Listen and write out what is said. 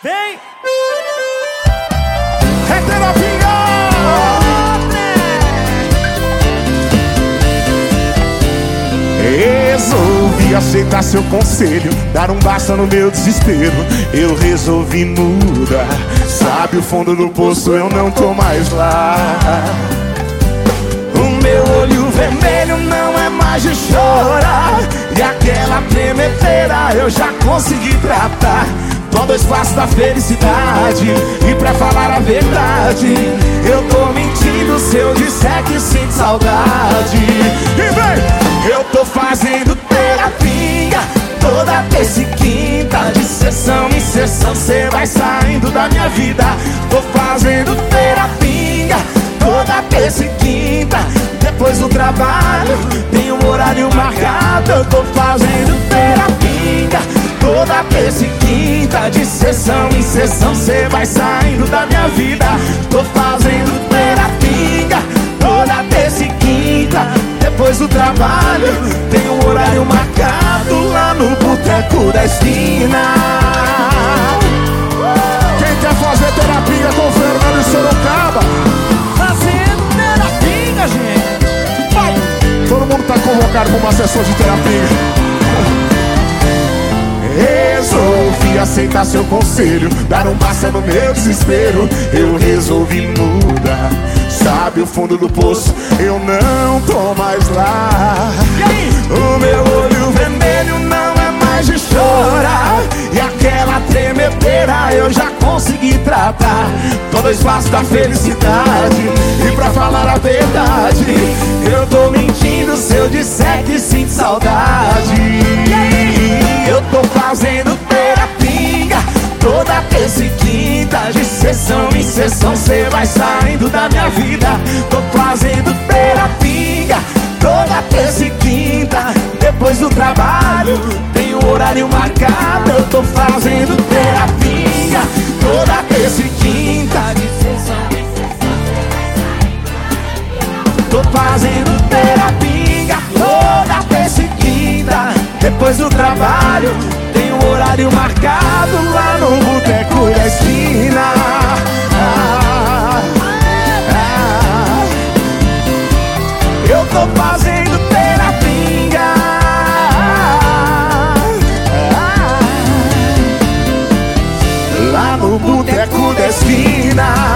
Vem! Resolvi aceitar seu conselho, dar um basta no meu desespero. Eu resolvi mudar. Sabe o fundo do poço, eu não tô mais lá. O meu olho vermelho não é mais de chorar. E aquela tremedeira eu já consegui tratar. Tô dois passos da felicidade. E pra falar a verdade, eu tô mentindo se eu disser que sinto saudade. E vem! Eu tô fazendo terapia toda terça e quinta. De sessão em sessão, cê vai saindo da minha vida. Tô fazendo terapia toda terça e quinta. Depois do trabalho, tem um horário marcado. Eu tô fazendo terça e quinta. De sessão em sessão, cê vai saindo da minha vida. Tô fazendo terapia toda terça e quinta. Depois do trabalho, tem um horário marcado lá no boteco da esquina. Quem quer fazer terapia com o Fernando Sorocaba? Fazendo terapia, gente! Vai! Todo mundo tá convocado para uma sessão de terapia. Resolvi aceitar seu conselho, dar um passo no meu desespero. Eu resolvi mudar. Sabe o fundo do poço, eu não tô mais lá. O meu olho vermelho não é mais de chorar. E aquela tremedeira eu já consegui tratar. Tô dois passos da felicidade. E pra falar a verdade, eu tô mentindo se eu disser que sinto saudade. E aí? Eu tô fazendo sessão, cê vai saindo da minha vida. Tô fazendo terapia toda terça e quinta. Depois do trabalho, tem um horário marcado. Eu tô fazendo terapia toda terça e quinta. Tô fazendo terapia toda terça e quinta. Depois do trabalho, tem um horário marcado lá no boteco da esquina. Tô fazendo terapia. Lá no boteco da esquina.